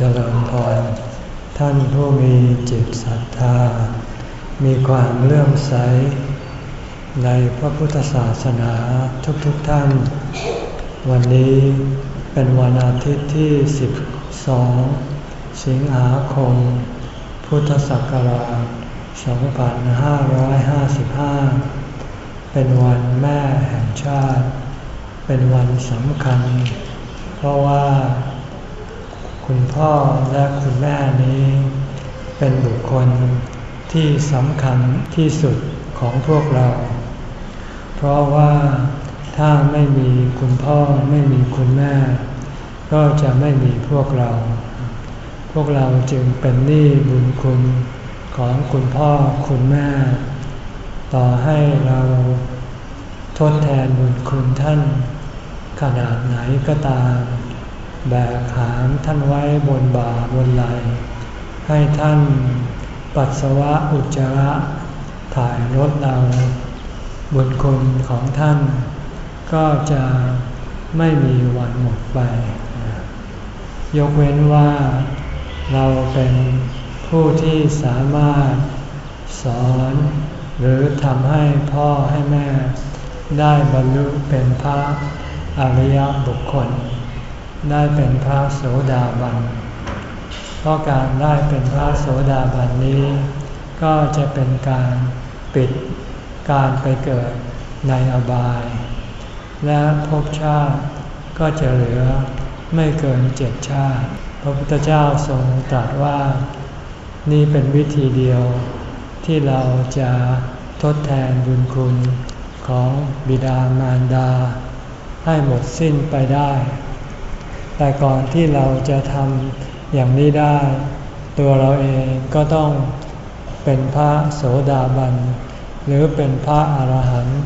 เจริญพร ท่านผู้มีจิตศรัทธา มีความเลื่อมใส ในพระพุทธศาสนาทุกๆทท่าน วันนี้เป็นวันอาทิตย์ที่ 12 สิงหาคม พุทธศักราช 2555 เป็นวันแม่แห่งชาติ เป็นวันสำคัญ เพราะว่า คุณพ่อและคุณแม่นี้ เป็นบุคคลที่สำคัญที่สุดของพวกเรา เพราะว่าถ้าไม่มีคุณพ่อไม่มีคุณแม่ ก็จะไม่มีพวกเรา พวกเราจึงเป็นหนี้บุญคุณของคุณพ่อคุณแม่ ต่อให้เราทดแทนบุญคุณท่าน ขนาดไหนก็ตาม แบกหามท่านไว้บนบ่าบนไหล ให้ท่านปัสสาวะอุจจาระถ่ายรถเราบุญคุณของท่าน ก็จะไม่มีวันหมดไป ยกเว้นว่าเราเป็นผู้ที่สามารถสอนหรือทำให้พ่อให้แม่ได้บรรลุเป็นพระอริยบุคคล ได้เป็นพระโสดาบัน เพราะการได้เป็นพระโสดาบันนี้ ก็จะเป็นการปิดการไปเกิดในอบาย และภพชาติก็จะเหลือไม่เกินเจ็ดชาติ พระพุทธเจ้าทรงตรัสว่า นี่เป็นวิธีเดียวที่เราจะทดแทนบุญคุณของบิดามารดา ให้หมดสิ้นไปได้ แต่ก่อนที่เราจะทำอย่างนี้ได้ ตัวเราเองก็ต้องเป็นพระโสดาบัน หรือเป็นพระอรหันต์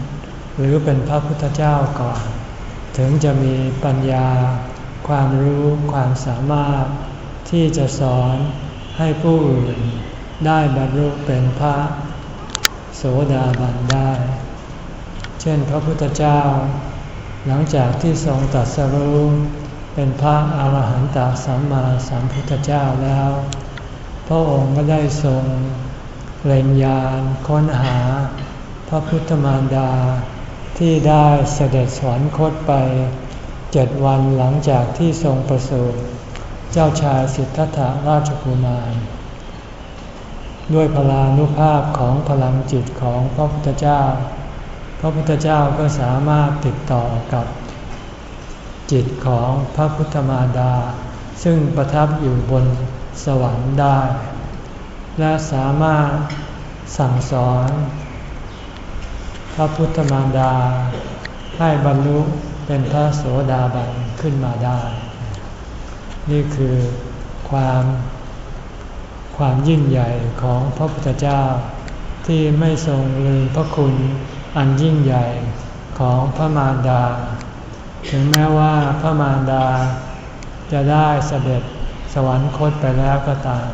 หรือเป็นพระพุทธเจ้าก่อน ถึงจะมีปัญญา ความรู้ความสามารถที่จะสอนให้ผู้อื่นได้บรรลุเป็นพระโสดาบันได้ เช่นพระพุทธเจ้า หลังจากที่ทรงตัดสรู้ เป็นพระอาหารหันตสัมมาสัมพุทธเจ้าแล้ว พระองค์ก็ได้ทรงเล็งยานค้นหา พระพุทธมารดาที่ได้เสด็จสวรรคตไปเจ็ดวันหลังจากที่ทรงประสูติเจ้าชายสิทธัตถราชกุมาร ด้วยพลานุภาพของพลังจิตของพระพุทธเจ้า พระพุทธเจ้าก็สามารถติดต่อกับ จิตของพระพุทธมารดา ซึ่งประทับอยู่บนสวรรค์ได้ และสามารถสั่งสอน พระพุทธมารดา ให้บรรลุเป็นพระโสดาบันขึ้นมาได้ นี่คือความความยิ่งใหญ่ของพระพุทธเจ้า ที่ไม่ทรงลืมพระคุณอันยิ่งใหญ่ของพระมารดา ถึงแม้ว่าพระมารดาจะได้เสด็จสวรรคตไปแล้วก็ตาม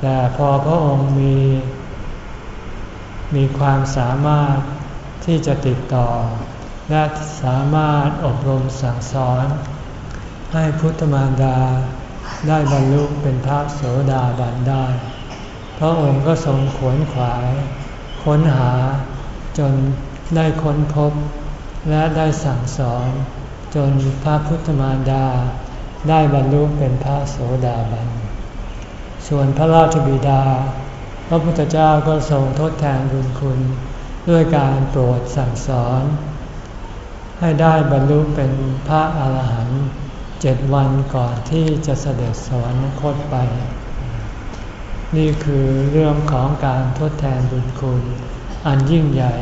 แต่พอพระองค์มี มีความสามารถที่จะติดต่อ และสามารถอบรมสั่งสอน ให้พุทธมารดาได้บรรลุเป็นพระโสดาบันได้ พระองค์ก็ทรงขวนขวาย ค้นหาจนได้ค้นพบ และได้สั่งสอนจนพระพุทธมารดา ได้บรรลุเป็นพระโสดาบัน ส่วนพระราชบิดา พระพุทธเจ้าก็ทรงทดแทนบุญคุณ ด้วยการโปรดสั่งสอน ให้ได้บรรลุเป็นพระอาหารหันต์เจ็ดวันก่อนที่จะเสด็จสวรรคตไป นี่คือเรื่องของการทดแทนบุญคุณ อันยิ่งใหญ่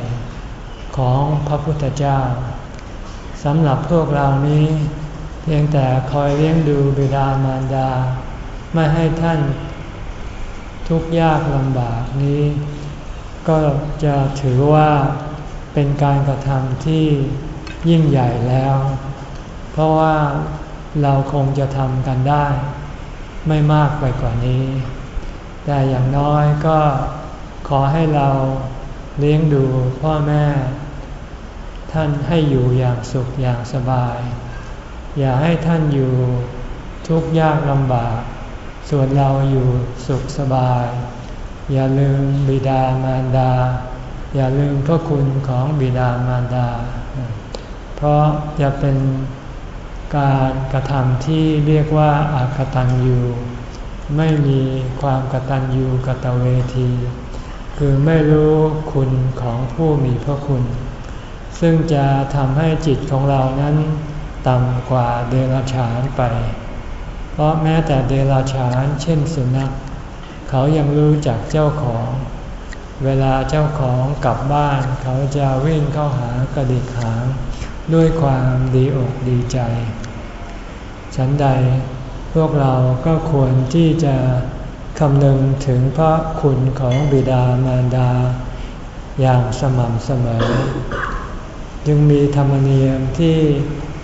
ของพระพุทธเจ้าสำหรับพวกเรานี้ เพียงแต่คอยเลี้ยงดูบิดามารดา ไม่ให้ท่านทุกข์ยากลำบากนี้ ก็จะถือว่าเป็นการกระทำที่ยิ่งใหญ่แล้ว เพราะว่าเราคงจะทำกันได้ ไม่มากไปกว่านี้ แต่อย่างน้อยก็ขอให้เราเลี้ยงดูพ่อแม่ ท่านให้อยู่อย่างสุขอย่างสบาย อย่าให้ท่านอยู่ทุกข์ยากลำบาก ส่วนเราอยู่สุขสบาย อย่าลืมบิดามารดา อย่าลืมพระคุณของบิดามารดา เพราะจะเป็นการกระทำที่เรียกว่าอากตันยูไม่มีความกตัญญูกตเวที คือไม่รู้คุณของผู้มีพระคุณ ซึ่งจะทำให้จิตของเรานั้นต่ำกว่าเดรัจฉานไป เพราะแม้แต่เดรัจฉานเช่นสุนัข เขายังรู้จักเจ้าของ เวลาเจ้าของกลับบ้าน เขาจะวิ่งเข้าหากระดิกหางด้วยความดีอกดีใจ ฉันใดพวกเราก็ควรที่จะคำนึงถึงพระคุณของบิดามารดา อย่างสม่ำเสมอ จึงมีธรรมเนียมที่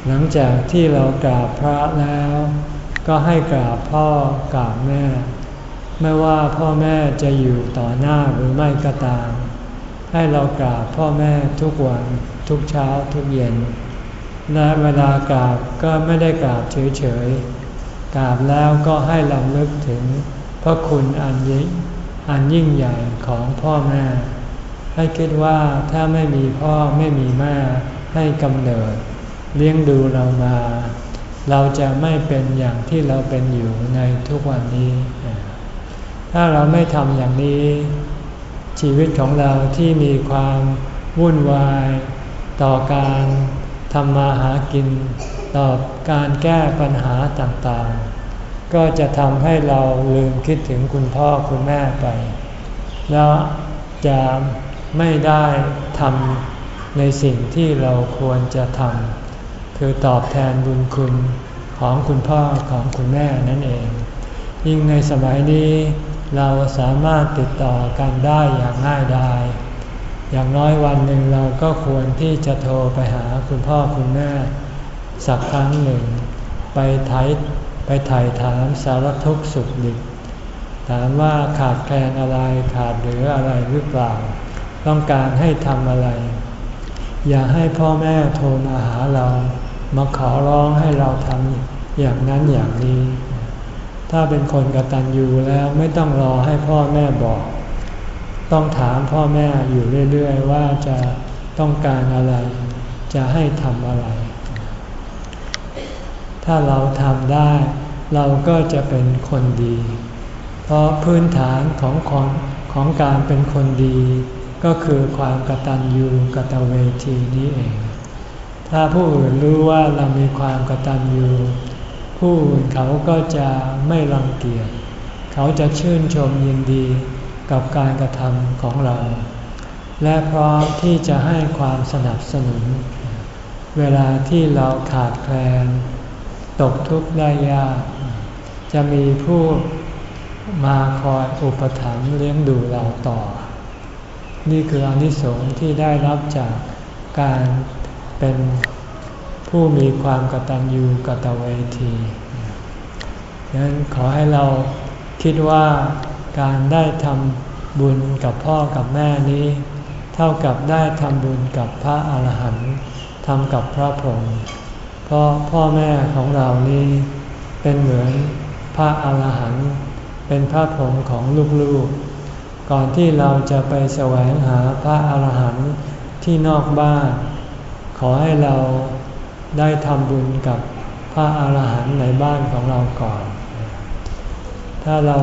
หลังจากที่เรากราบพระแล้ว ก็ให้กราบพ่อกราบแม่ ไม่ว่าพ่อแม่จะอยู่ต่อหน้าหรือไม่ก็ตาม ให้เรากราบพ่อแม่ทุกวันทุกเช้าทุกเย็น และเวลากราบก็ไม่ได้กราบเฉยๆกราบแล้วก็ให้ลำลึกถึงพระคุณอันยิ่งอันยิ่งใหญ่ของพ่อแม่ ให้คิดว่าถ้าไม่มีพ่อไม่มีแม่ให้กำเนิด เลี้ยงดูเรามา เราจะไม่เป็นอย่างที่เราเป็นอยู่ในทุกวันนี้ ถ้าเราไม่ทำอย่างนี้ ชีวิตของเราที่มีความวุ่นวายต่อการทำมาหากินต่อการแก้ปัญหาต่างๆ ก็จะทำให้เราลืมคิดถึงคุณพ่อคุณแม่ไป แล้วจะ ไม่ได้ทำในสิ่งที่เราควรจะทำคือตอบแทนบุญคุณของคุณพ่อของคุณแม่นั่นเอง ยิ่งในสมัยนี้เราสามารถติดต่อกันได้อย่างง่ายดายอย่างน้อยวันหนึ่งเราก็ควรที่จะโทรไปหาคุณพ่อคุณแม่ สักครั้งหนึ่ง ไปไถ่ไปถ่ายถามสารทุกข์สุขดิบถามว่าขาดแคลนอะไรขาดเหลืออะไรหรือเปล่า ต้องการให้ทำอะไร อย่าให้พ่อแม่โทรมาหาเรา มาขอร้องให้เราทำอย่างนั้นอย่างนี้ ถ้าเป็นคนกตัญญูแล้วไม่ต้องรอให้พ่อแม่บอก ต้องถามพ่อแม่อยู่เรื่อยๆ ว่าจะต้องการอะไร จะให้ทำอะไร ถ้าเราทำได้ เราก็จะเป็นคนดี เพราะพื้นฐานของของของการเป็นคนดี ก็คือความกตัญญูกตเวทีนี้เอง ถ้าผู้อื่นรู้ว่าเรามีความกตัญญูผู้อื่นเขาก็จะไม่รังเกียจ เขาจะชื่นชมยินดีกับการกระทำของเรา และพร้อมที่จะให้ความสนับสนุน เวลาที่เราขาดแคลน ตกทุกข์ได้ยาก จะมีผู้มาคอยอุปถัมภ์เลี้ยงดูเราต่อ นี่คืออนิสงส์ที่ได้รับจากการเป็นผู้มีความกตัญญูกตเวทีดังนั้นขอให้เราคิดว่าการได้ทำบุญกับพ่อกับแม่นี้ เท่ากับได้ทำบุญกับพระอาหารหันต์ทำกับพระพรหมเพราะพ่อแม่ของเรานี้เป็นเหมือนพระอาหารหันต์เป็นพระพรหมของลูกๆ ก่อนที่เราจะไปแสวงหาพระอาหารหันต์ที่นอกบ้าน ขอให้เราได้ทำบุญกับพระอาหารหันต์ในบ้านของเราก่อน ถ้าเรา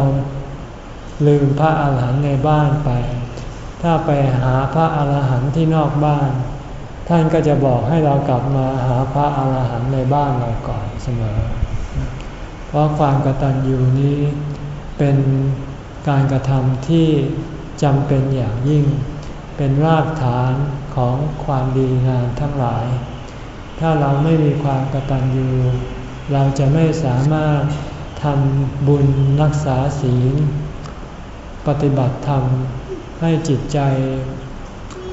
ลืมพระอาหารหันต์ในบ้านไป ถ้าไปหาพระอาหารหันต์ที่นอกบ้าน ท่านก็จะบอกให้เรากลับมาหาพระอาหารหันต์ในบ้านเราก่อนเสมอ เพราะความกตัญญูนี้เป็น การกระทำที่จำเป็นอย่างยิ่ง เป็นรากฐานของความดีงามทั้งหลาย ถ้าเราไม่มีความกตัญญูเราจะไม่สามารถทำบุญรักษาศีล ปฏิบัติธรรมให้จิตใจ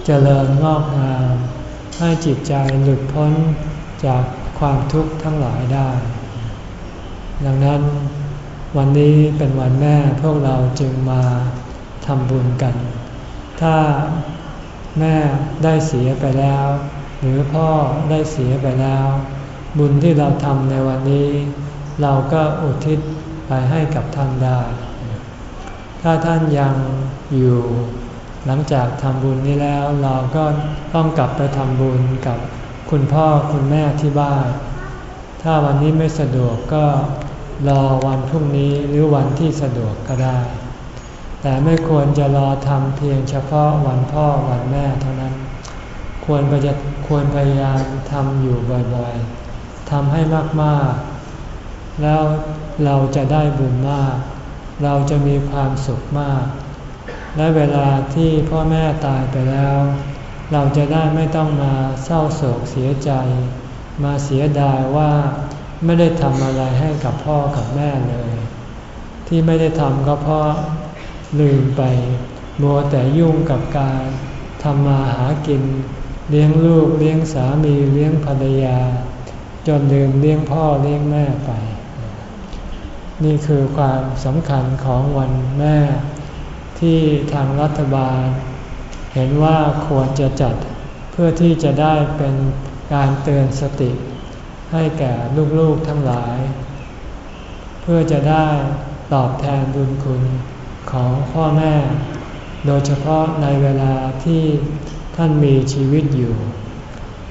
เจริญงอกงาม ให้จิตใจหลุดพ้นจากความทุกข์ทั้งหลายได้ ดังนั้น วันนี้เป็นวันแม่พวกเราจึงมาทำบุญกัน ถ้าแม่ได้เสียไปแล้ว หรือพ่อได้เสียไปแล้ว บุญที่เราทำในวันนี้ เราก็อุทิศไปให้กับท่านได้ ถ้าท่านยังอยู่หลังจากทำบุญนี้แล้วเราก็ต้องกลับไปทำบุญกับคุณพ่อคุณแม่ที่บ้าน ถ้าวันนี้ไม่สะดวกก็ รอวันพรุ่งนี้หรือวันที่สะดวกก็ได้ แต่ไม่ควรจะรอทำเพียงเฉพาะวันพ่อวันแม่เท่านั้น ควรจะควรพยายามทำอยู่บ่อยๆทำให้มากๆ แล้วเราจะได้บุญมาก เราจะมีความสุขมาก และเวลาที่พ่อแม่ตายไปแล้ว เราจะได้ไม่ต้องมาเศร้าโศกเสียใจ มาเสียดายว่า ไม่ได้ทำอะไรให้กับพ่อกับแม่เลย ที่ไม่ได้ทำก็เพราะลืมไป มัวแต่ยุ่งกับการทำมาหากิน เลี้ยงลูกเลี้ยงสามีเลี้ยงภรรยา จนลืมเลี้ยงพ่อเลี้ยงแม่ไป นี่คือความสำคัญของวันแม่ ที่ทางรัฐบาล เห็นว่าควรจะจัดเพื่อที่จะได้เป็นการเตือนสติ ให้แก่ลูกๆทั้งหลาย เพื่อจะได้ตอบแทนบุญคุณของพ่อแม่ โดยเฉพาะในเวลาที่ท่านมีชีวิตอยู่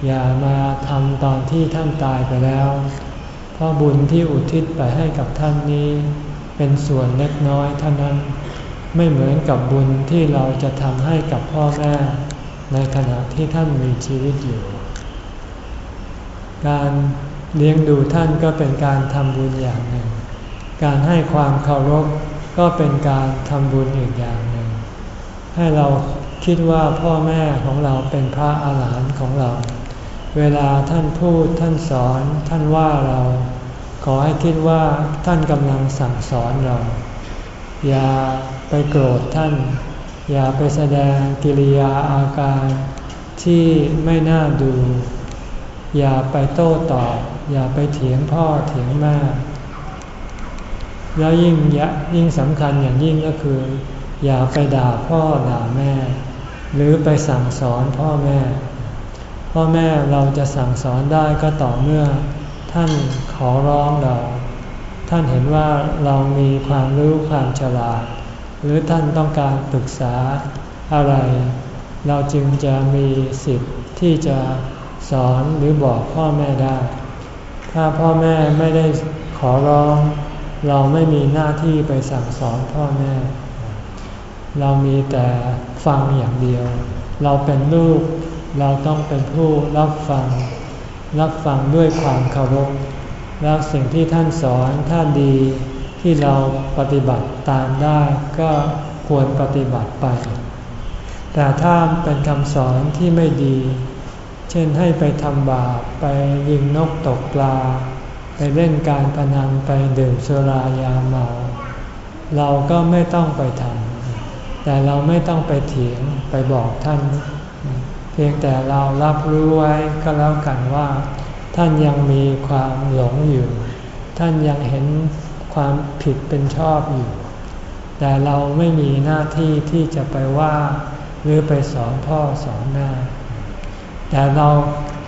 อย่ามาทำตอนที่ท่านตายไปแล้ว เพราะบุญที่อุทิศไปให้กับท่านนี้ เป็นส่วนเล็กน้อยเท่านั้น ไม่เหมือนกับบุญที่เราจะทำให้กับพ่อแม่ ในขณะที่ท่านมีชีวิตอยู่ การ เลี้ยงดูท่านก็เป็นการทำบุญอย่างหนึ่ง การให้ความเคารพก็เป็นการทำบุญอีกอย่างหนึ่ง ให้เราคิดว่าพ่อแม่ของเราเป็นพระอาหารหันต์ของเรา เวลาท่านพูดท่านสอนท่านว่าเรา ขอให้คิดว่าท่านกำลังสั่งสอนเรา อย่าไปโกรธท่าน อย่าไปแสดงกิริยาอาการที่ไม่น่าดู อย่าไปโต้ตอบ อย่าไปเถียงพ่อเถียงแม่ แล้วยิ่งยิ่งสำคัญอย่างยิ่งก็คือ อย่าไปด่าพ่อด่าแม่ หรือไปสั่งสอนพ่อแม่ พ่อแม่เราจะสั่งสอนได้ก็ต่อเมื่อ ท่านขอร้องเรา ท่านเห็นว่าเรามีความรู้ความฉลาด หรือท่านต้องการปรึกษาอะไร เราจึงจะมีสิทธิ์ที่จะ สอนหรือบอกพ่อแม่ได้ ถ้าพ่อแม่ไม่ได้ขอร้อง เราไม่มีหน้าที่ไปสั่งสอนพ่อแม่ เรามีแต่ฟังอย่างเดียว เราเป็นลูก เราต้องเป็นผู้รับฟัง รับฟังด้วยความเคารพ แล้วสิ่งที่ท่านสอนถ้าดีที่เราปฏิบัติตามได้ก็ควรปฏิบัติไป แต่ถ้าเป็นคำสอนที่ไม่ดี เช่นให้ไปทำบาปไปยิงนกตกปลา ไปเล่นการพนันไปดื่มสุรายาเมา เราก็ไม่ต้องไปทำแต่เราไม่ต้องไปเถียงไปบอกท่าน เพียงแต่เรารับรู้ไว้ก็แล้วกันว่า ท่านยังมีความหลงอยู่ ท่านยังเห็นความผิดเป็นชอบอยู่ แต่เราไม่มีหน้าที่ที่จะไปว่า หรือไปสอนพ่อสอนแม่ แต่เรา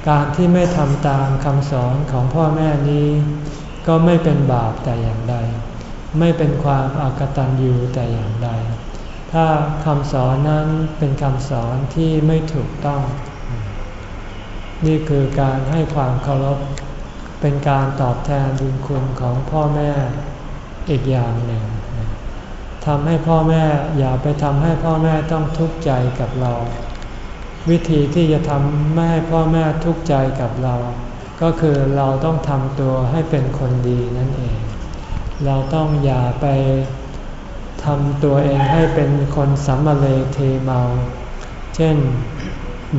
การที่ไม่ทำตามคำสอนของพ่อแม่นี้ ก็ไม่เป็นบาปแต่อย่างใด ไม่เป็นความอากตันยูแต่อย่างใด ถ้าคำสอนนั้นเป็นคำสอนที่ไม่ถูกต้อง นี่คือการให้ความเคารพเป็นการตอบแทนบุญคุณของพ่อแม่อีกอย่างหนึ่งทำให้พ่อแม่อย่าไปทำให้พ่อแม่ต้องทุกข์ใจกับเรา วิธีที่จะทำไม่ให้พ่อแม่ทุกข์ใจกับเรา ก็คือเราต้องทำตัวให้เป็นคนดีนั่นเอง เราต้องอย่าไปทำตัวเองให้เป็นคนสัมมาเลเทเมา เช่น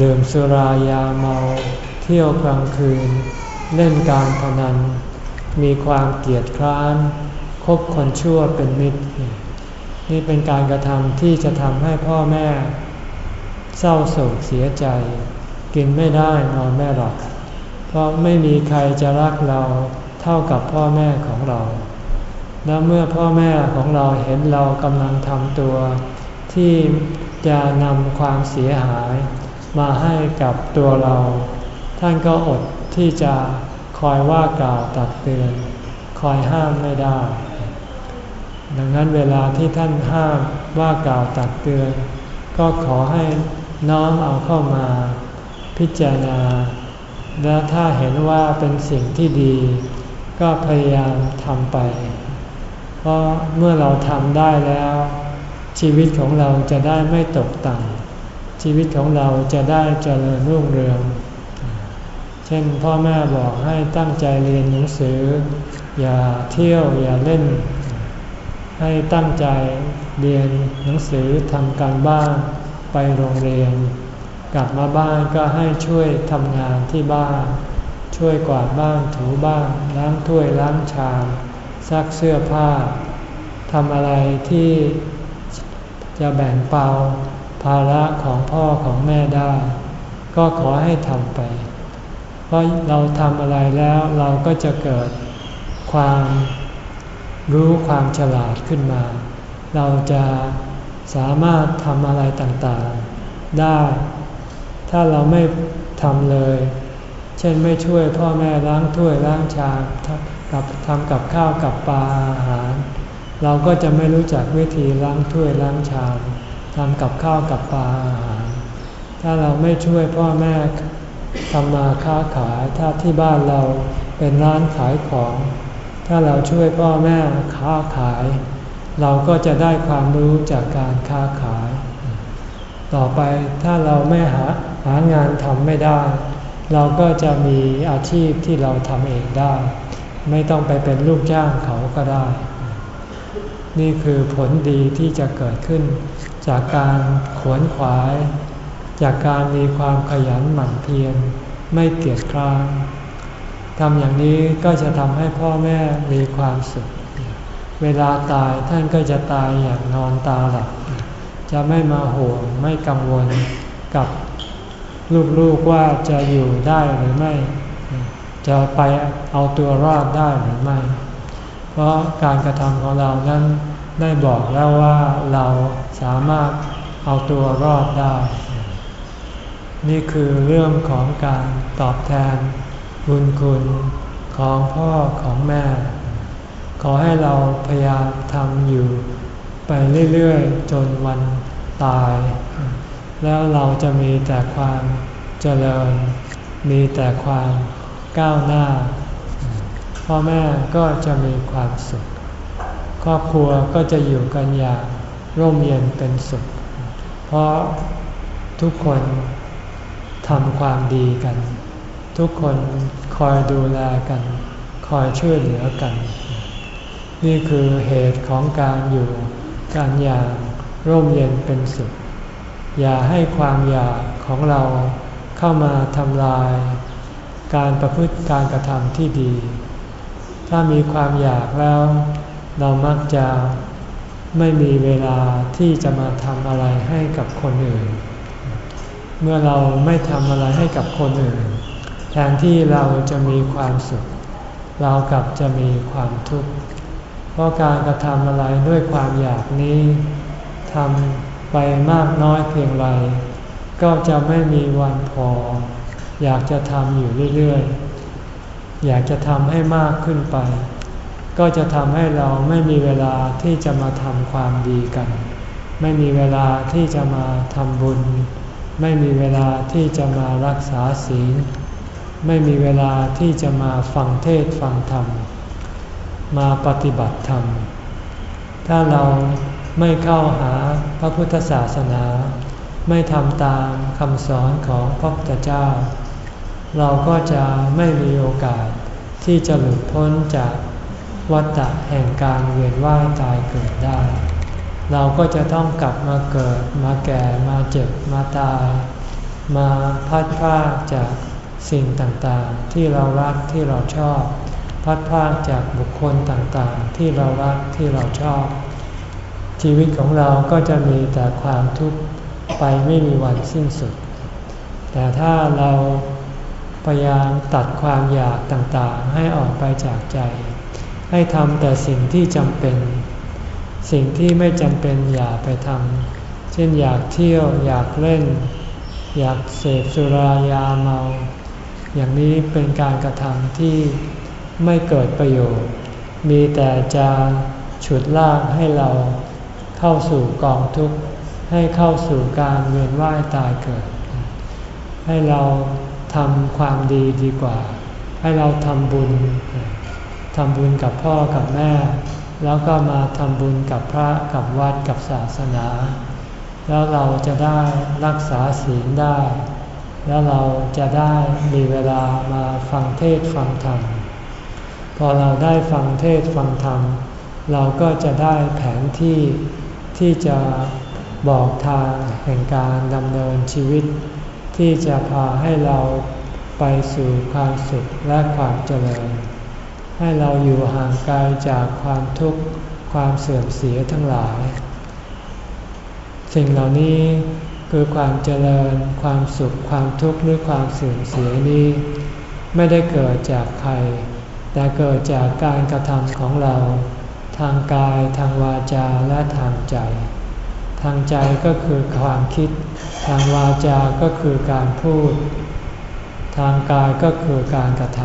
ดื่มสุรายาเมา เที่ยวกลางคืน เล่นการพนัน มีความเกียดคร้านคบคนชั่วเป็นมิตร นี่เป็นการกระทำที่จะทำให้พ่อแม่ เศร้าโศกเสียใจ กินไม่ได้นอนไม่หลับเพราะไม่มีใครจะรักเราเท่ากับพ่อแม่ของเรา และเมื่อพ่อแม่ของเราเห็นเรากำลังทำตัว ที่จะนำความเสียหาย มาให้กับตัวเรา ท่านก็อดที่จะคอยว่ากล่าวตักเตือน คอยห้ามไม่ได้ ดังนั้นเวลาที่ท่านห้ามว่ากล่าวตักเตือน ก็ขอให้ น้อมเอาเข้ามา พิจารณา และถ้าเห็นว่าเป็นสิ่งที่ดี ก็พยายามทำไป เพราะเมื่อเราทำได้แล้ว ชีวิตของเราจะได้ไม่ตกต่ำชีวิตของเราจะได้เจริญรุ่งเรือง เช่นพ่อแม่บอกให้ตั้งใจเรียนหนังสือ อย่าเที่ยวอย่าเล่น ให้ตั้งใจเรียนหนังสือทำการบ้าน ไปโรงเรียน กลับมาบ้านก็ให้ช่วยทำงานที่บ้าน ช่วยกวาดบ้านถูบ้านล้างถ้วยล้างชามซักเสื้อผ้าทำอะไรที่จะแบ่งเบาภาระของพ่อของแม่ได้ ก็ขอให้ทำไป เพราะเราทำอะไรแล้วเราก็จะเกิดความรู้ความฉลาดขึ้นมา เราจะ สามารถทำอะไรต่างๆ ได้ ถ้าเราไม่ทำเลย เช่นไม่ช่วยพ่อแม่ล้างถ้วยล้างชามกับทำกับข้าวกับปลาอาหาร เราก็จะไม่รู้จักวิธีล้างถ้วยล้างชามทำกับข้าวกับปลาอาหาร ถ้าเราไม่ช่วยพ่อแม่ทำมาค้าขายถ้าที่บ้านเราเป็นร้านขายของ ถ้าเราช่วยพ่อแม่ค้าขาย เราก็จะได้ความรู้จากการค้าขาย ต่อไปถ้าเราไม่หาหางานทำไม่ได้ เราก็จะมีอาชีพที่เราทำเองได้ ไม่ต้องไปเป็นลูกจ้างเขาก็ได้ นี่คือผลดีที่จะเกิดขึ้น จากการขวนขวาย จากการมีความขยันหมั่นเพียรไม่เกียจคร้านทำอย่างนี้ก็จะทำให้พ่อแม่มีความสุข เวลาตายท่านก็จะตายอย่างนอนตาหลับ จะไม่มาห่วงไม่กังวลกับลูกๆว่าจะอยู่ได้หรือไม่ จะไปเอาตัวรอดได้หรือไม่ เพราะการกระทำของเรานั้นได้บอกแล้วว่าเราสามารถเอาตัวรอดได้ นี่คือเรื่องของการตอบแทนบุญคุณของพ่อของแม่ ขอให้เราพยายามทำอยู่ไปเรื่อยๆ จนวันตาย แล้วเราจะมีแต่ความเจริญ มีแต่ความก้าวหน้า พ่อแม่ก็จะมีความสุข ครอบครัวก็จะอยู่กันอย่างร่มเย็นเป็นสุข เพราะทุกคนทำความดีกัน ทุกคนคอยดูแลกัน คอยช่วยเหลือกัน นี่คือเหตุของการอยู่กันอย่างร่มเย็นเป็นสุข อย่าให้ความอยากของเราเข้ามาทำลาย การประพฤติการกระทำที่ดี ถ้ามีความอยากแล้ว เรามักจะไม่มีเวลาที่จะมาทำอะไรให้กับคนอื่น เมื่อเราไม่ทำอะไรให้กับคนอื่น แทนที่เราจะมีความสุข เรากลับจะมีความทุกข์ เพราะการกระทำอะไรด้วยความอยากนี้ทำไปมากน้อยเพียงไรก็จะไม่มีวันพอ อยากจะทำอยู่เรื่อยๆ อยากจะทำให้มากขึ้นไป ก็จะทำให้เราไม่มีเวลาที่จะมาทำความดีกัน ไม่มีเวลาที่จะมาทำบุญ ไม่มีเวลาที่จะมารักษาศีล ไม่มีเวลาที่จะมาฟังเทศฟังธรรม มาปฏิบัติธรรม ถ้าเราไม่เข้าหาพระพุทธศาสนา ไม่ทำตามคำสอนของพระพุทธเจ้า เราก็จะไม่มีโอกาสที่จะหลุดพ้นจากวัฏฏะแห่งการเวียนว่ายตายเกิดได้ เราก็จะต้องกลับมาเกิดมาแก่มาเจ็บมาตาย มาพัดพลาดจากสิ่งต่างๆ ที่เรารักที่เราชอบ พัดพาดจากบุคคลต่างๆ ที่เรารักที่เราชอบ ชีวิตของเราก็จะมีแต่ความทุกข์ไปไม่มีวันสิ้นสุด แต่ถ้าเราพยายามตัดความอยากต่างๆ ให้ออกไปจากใจ ให้ทำแต่สิ่งที่จำเป็น สิ่งที่ไม่จำเป็นอย่าไปทำเช่นอยากเที่ยวอยากเล่น อยากเสพสุรายาเมา อย่างนี้เป็นการกระทำที่ ไม่เกิดประโยชน์ มีแต่จะฉุดลากให้เราเข้าสู่กองทุกข์ ให้เข้าสู่การเวียนว่ายตายเกิด ให้เราทำความดีดีกว่า ให้เราทำบุญทำบุญกับพ่อกับแม่ แล้วก็มาทำบุญกับพระกับวัดกับศาสนา แล้วเราจะได้รักษาศีลได้ แล้วเราจะได้มีเวลามาฟังเทศฟังธรรม พอเราได้ฟังเทศฟังธรรม เราก็จะได้แผนที่ที่จะบอกทางแห่งการดำเนินชีวิต ที่จะพาให้เราไปสู่ความสุขและความเจริญ ให้เราอยู่ห่างไกลจากความทุกข์ความเสื่อมเสียทั้งหลาย สิ่งเหล่านี้คือความเจริญ ความสุข ความทุกข์หรือความเสื่อมเสียนี้ ไม่ได้เกิดจากใคร แต่เกิดจากการกระทำของเรา ทางกายทางวาจาและทางใจ ทางใจก็คือความคิด ทางวาจาก็คือการพูด ทางกายก็คือการกระท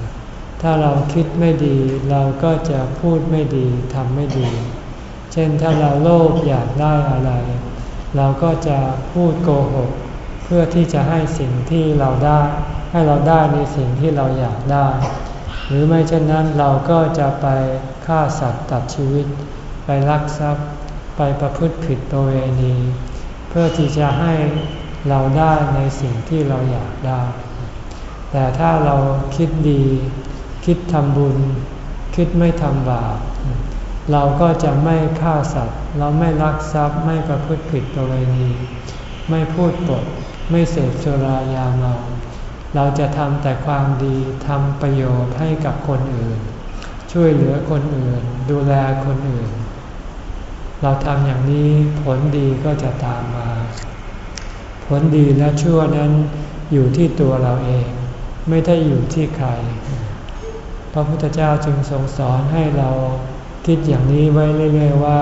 ำถ้าเราคิดไม่ดีเราก็จะพูดไม่ดีทำไม่ดี เช่นถ้าเราโลภอยากได้อะไร เราก็จะพูดโกหก เพื่อที่จะให้สิ่งที่เราได้ ให้เราได้ในสิ่งที่เราอยากได้ หรือไม่เช่นนั้นเราก็จะไปฆ่าสัตว์ตัดชีวิต ไปลักทรัพย์ ไปประพฤติผิดประเวณี เพื่อที่จะให้เราได้ในสิ่งที่เราอยากได้ แต่ถ้าเราคิดดี คิดทำบุญ คิดไม่ทำบาปเราก็จะไม่ฆ่าสัตว์ เราไม่ลักทรัพย์ ไม่ประพฤติผิดประเวณี ไม่พูดปด ไม่เสพสุรายาเมา เราจะทำแต่ความดีทำประโยชน์ให้กับคนอื่น ช่วยเหลือคนอื่น ดูแลคนอื่น เราทำอย่างนี้ผลดีก็จะตามมา ผลดีและชั่วนั้นอยู่ที่ตัวเราเอง ไม่ได้อยู่ที่ใคร พระพุทธเจ้าจึงทรงสอนให้เราคิดอย่างนี้ไว้เรื่อยๆว่า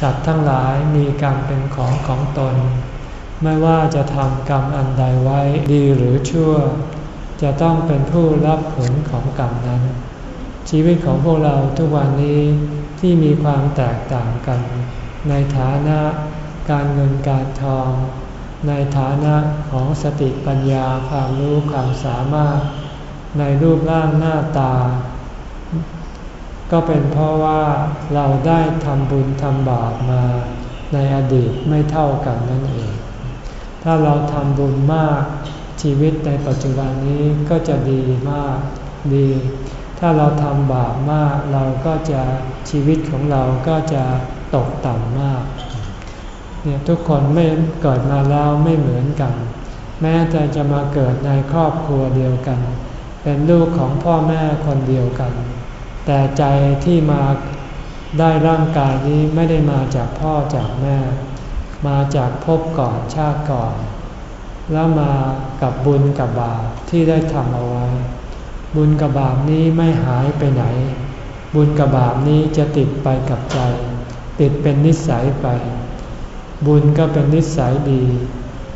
สัตว์ทั้งหลายมีกรรมเป็นของของตน ไม่ว่าจะทำกรรมอันใดไว้ดีหรือชั่ว จะต้องเป็นผู้รับผลของกรรมนั้น ชีวิตของพวกเราทุกวันนี้ที่มีความแตกต่างกัน ในฐานะการเงินการทอง ในฐานะของสติปัญญาความรู้ความสามารถ ในรูปร่างหน้าตา ก็เป็นเพราะว่าเราได้ทำบุญทำบาปมา ในอดีตไม่เท่ากันนั่นเอง ถ้าเราทำบุญมากชีวิตในปัจจุบันนี้ก็จะดีมากดี ถ้าเราทำบาปมากเราก็จะชีวิตของเราก็จะตกต่ำมากเนี่ยทุกคนไม่เกิดมาแล้วไม่เหมือนกัน แม้แต่จะมาเกิดในครอบครัวเดียวกัน เป็นลูกของพ่อแม่คนเดียวกัน แต่ใจที่มาได้ร่างกายนี้ไม่ได้มาจากพ่อจากแม่ มาจากภพก่อนชาติก่อน แล้วมากับบุญกับบาปที่ได้ทำเอาไว้ บุญกับบาปนี้ไม่หายไปไหน บุญกับบาปนี้จะติดไปกับใจ ติดเป็นนิสัยไป บุญก็เป็นนิสัยดี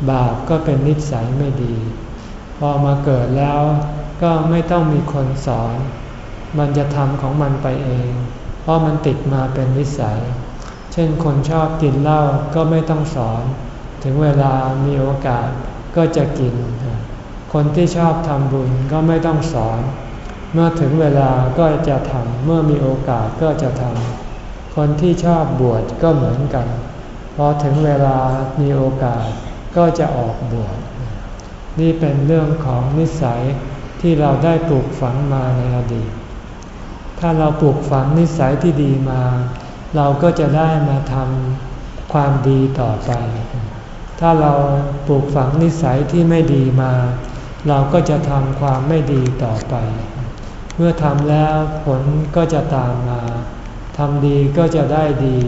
บาปก็เป็นนิสัยไม่ดี พอมาเกิดแล้วก็ไม่ต้องมีคนสอน มันจะทำของมันไปเอง เพราะมันติดมาเป็นนิสัย เช่นคนชอบกินเหล้าก็ไม่ต้องสอน ถึงเวลามีโอกาสก็จะกิน คนที่ชอบทำบุญก็ไม่ต้องสอน เมื่อถึงเวลาก็จะทำเมื่อมีโอกาสก็จะทำคนที่ชอบบวชก็เหมือนกัน พอถึงเวลามีโอกาสก็จะออกบวชนี่เป็นเรื่องของนิสัยที่เราได้ปลูกฝังมาในอดีต ถ้าเราปลูกฝังนิสัยที่ดีมา เราก็จะได้มาทำความดีต่อไป ถ้าเราปลูกฝังนิสัยที่ไม่ดีมา เราก็จะทำความไม่ดีต่อไป เมื่อทำแล้วผลก็จะตามมาทำดีก็จะได้ดี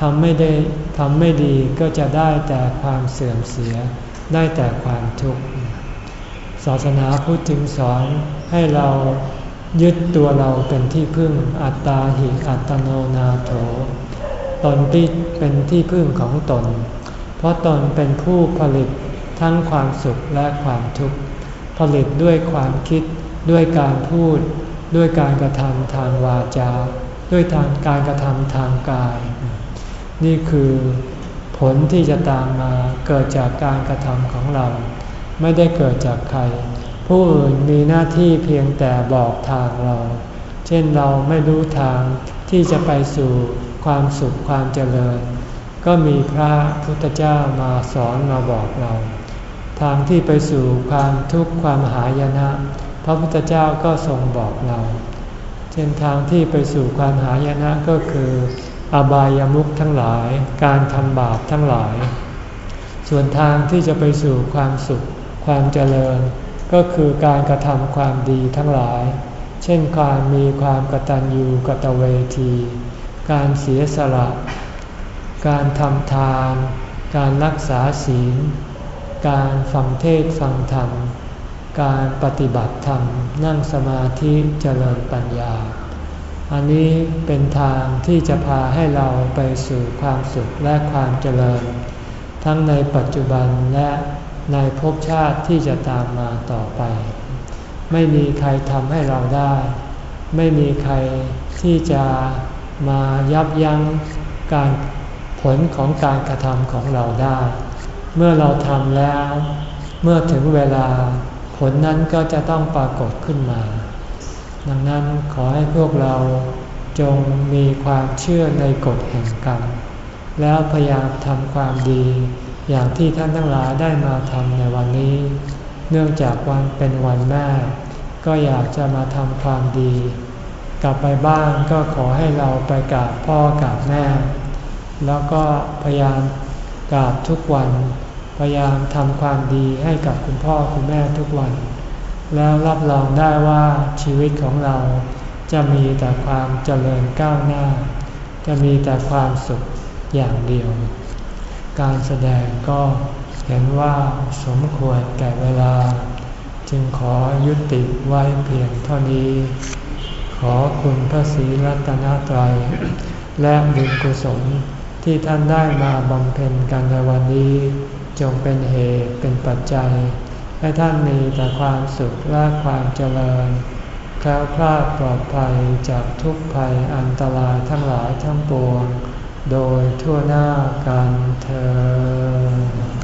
ทำไม่ได้ทำไม่ดีก็จะได้แต่ความเสื่อมเสีย ได้แต่ความทุกข์ ศาสนาพุทธจึงสอนให้เรา ยึดตัวเราเป็นที่พึ่งอัตตาหิอัตโนนาโถ ตนที่เป็นที่พึ่งของตน เพราะตนเป็นผู้ผลิตทั้งความสุขและความทุกข์ ผลิตด้วยความคิด ด้วยการพูด ด้วยการกระทำทางวาจา ด้วยทางการกระทำทางกาย นี่คือผลที่จะตามมาเกิดจากการกระทำของเรา ไม่ได้เกิดจากใคร ผู้อื่นมีหน้าที่เพียงแต่บอกทางเรา เช่นเราไม่รู้ทางที่จะไปสู่ความสุขความเจริญ ก็มีพระพุทธเจ้ามาสอนมาบอกเรา ทางที่ไปสู่ความทุกข์ความหายนะ พระพุทธเจ้าก็ทรงบอกเรา เช่นทางที่ไปสู่ความหายนะก็คือ อบายามุขทั้งหลาย การทำบาปทั้งหลาย ส่วนทางที่จะไปสู่ความสุขความเจริญ ก็คือการกระทำความดีทั้งหลาย เช่นการมีความกตัญญูกตเวที การเสียสละ การทำทาน การรักษาศีล การฟังเทศฟังธรรม การปฏิบัติธรรม นั่งสมาธิเจริญปัญญา อันนี้เป็นทางที่จะพาให้เราไปสู่ความสุขและความเจริญ ทั้งในปัจจุบันและ ในภพชาติที่จะตามมาต่อไป ไม่มีใครทำให้เราได้ ไม่มีใครที่จะมายับยั้งการผลของการกระทำของเราได้ เมื่อเราทำแล้ว เมื่อถึงเวลาผลนั้นก็จะต้องปรากฏขึ้นมา ดังนั้นขอให้พวกเราจงมีความเชื่อในกฎแห่งกรรม แล้วพยายามทำความดี อย่างที่ท่านทั้งหลายได้มาทำในวันนี้ เนื่องจากวันเป็นวันแม่ ก็อยากจะมาทำความดี กลับไปบ้านก็ขอให้เราไปกราบพ่อกราบแม่ แล้วก็พยายามกราบทุกวัน พยายามทำความดีให้กับคุณพ่อคุณแม่ทุกวัน แล้วรับรองได้ว่าชีวิตของเราจะมีแต่ความเจริญก้าวหน้า จะมีแต่ความสุขอย่างเดียว การแสดงก็เห็นว่าสมควรแก่เวลา จึงขอยุติไว้เพียงเท่านี้ ขอคุณพระศรีรัตนตรัย และบุญกุศลที่ท่านได้มาบำเพ็ญกันในวันนี้ จงเป็นเหตุเป็นปัจจัย ให้ท่านมีแต่ความสุขและความเจริญแคล้วคลาดปลอดภัยจากทุกภัยอันตรายทั้งหลายทั้งปวง โดยทั่วหน้ากันเธอ